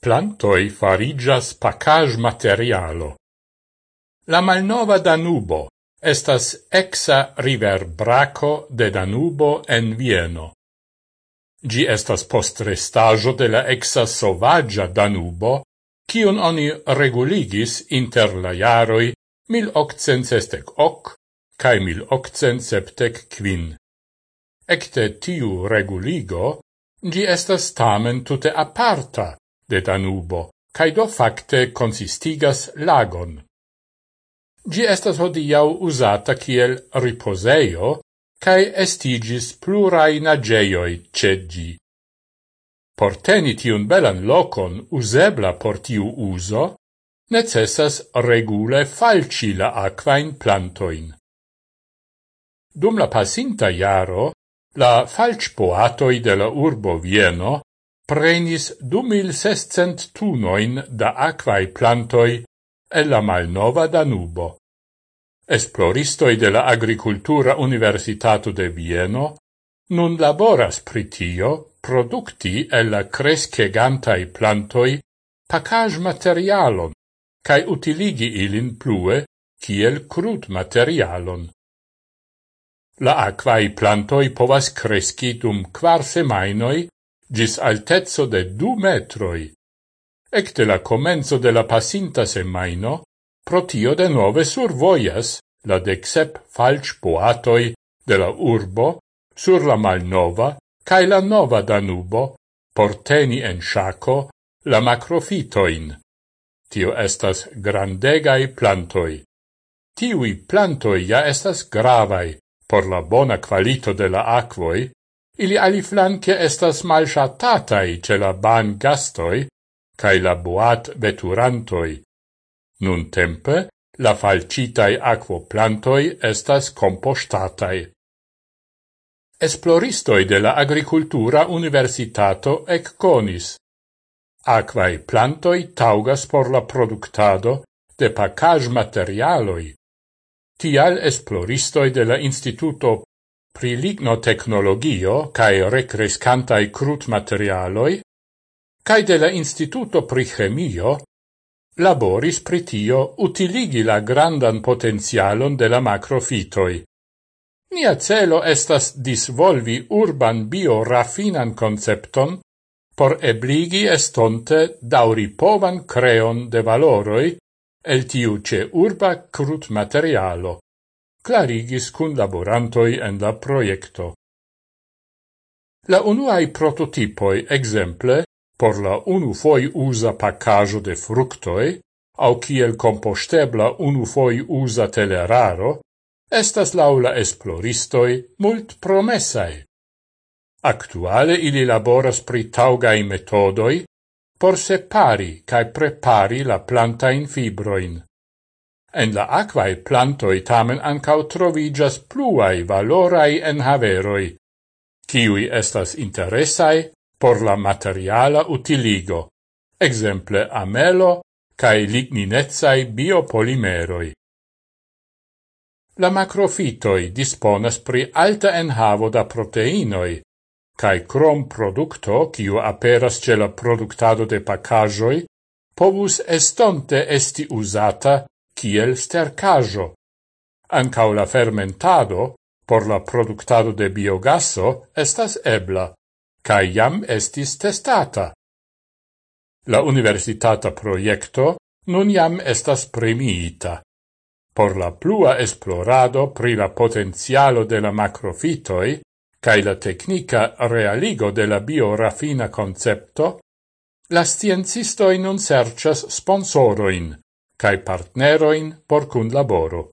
Plantoi farigias pacaj materialo. La malnova Danubo estas exa river braco de Danubo en Vieno. Gi estas postrestajo de la exa sovagia Danubo, cion oni reguligis inter la jaroi 1868 cae 1875. Ecte tiu reguligo, gi estas tamen tute aparta de Danubo, cae do facte consistigas lagon. Gi estas hodiau usata kiel riposeio, cae estigis plurai nageioi ce Por teni tiun belan locon usebla por tiu uso, necessas regule falci la aquain plantoin. Dum la passinta iaro, la falcpoatoi de la urbo Vieno prenis du mil sescent tunoin da aquae plantoi e la malnova Danubo. Esploristoi de la Agricultura Universitato de Vieno nun laboras pritio producti el la crescegantai plantoi pacage materialon, cae utiligi ilin plue kiel crud materialon. La aquae plantoi povas cresci dum quar semainoi gis altezzo de du metroi. Ecte la comenzo de la pasinta semaino, protio de nove survoias la decsep falch boatoi de la urbo sur la malnova cae la nova Danubo porteni en shaco la macrofitoin. Tio estas grandegai plantoi. Tiui plantoi ja estas gravai por la bona qualito de la aquoi, ili aliflanque estas malshatatai ce la ban gastoi cae la boat veturantoi. Nun tempe, la falcitai aquoplantoi estas compostatai. Esploristoi de la agricultura universitato ec conis. Aquae plantoi taugas por la productado de pacage materialoi. Tial esploristoi de la Instituto Pri lignotecnologio cae recrescantai crutmaterialoi, cae de la Instituto pri Chemio, laboris pritio utiligi la grandan potenzialon de la macrofitoi. Nia celo estas disvolvi urban biorafinan concepton por ebligi estonte dauripovan creon de valoroi el tiu ce urba crut materialo clarigis cun laborantoi en la proiecto. La unuai prototipoi, exemple, por la unu foi usa paccaggio de fructoi, au kiel compostebla unu foi usa teleraro, estas laula esploristoi mult promessae. Actuale ili laboras pri taugai metodoi por separi cae prepari la planta in fibroin. En la aquae plantoi tamen ancau trovigas pluai valorai enhaveroi, kiui estas interessai por la materiala utiligo, exemple amelo cae ligninezai biopolimeroi. La macrofitoi disponas pri alta enhavo da proteinoi, cae crom producto, kiu aperas ce la productado de pacajoi, povus estonte esti usata kiel stercajo. Ancau la fermentado por la productado de biogasso estas ebla, ca iam estis testata. La universitata proiecto nun iam estas premiita. Por la plua esplorado pri la potenzialo de la macrofitoi, cae la tecnica realigo de la biorafina concepto, la sciencistoi nun sercias sponsoroin, cae partneroin por cun laboro.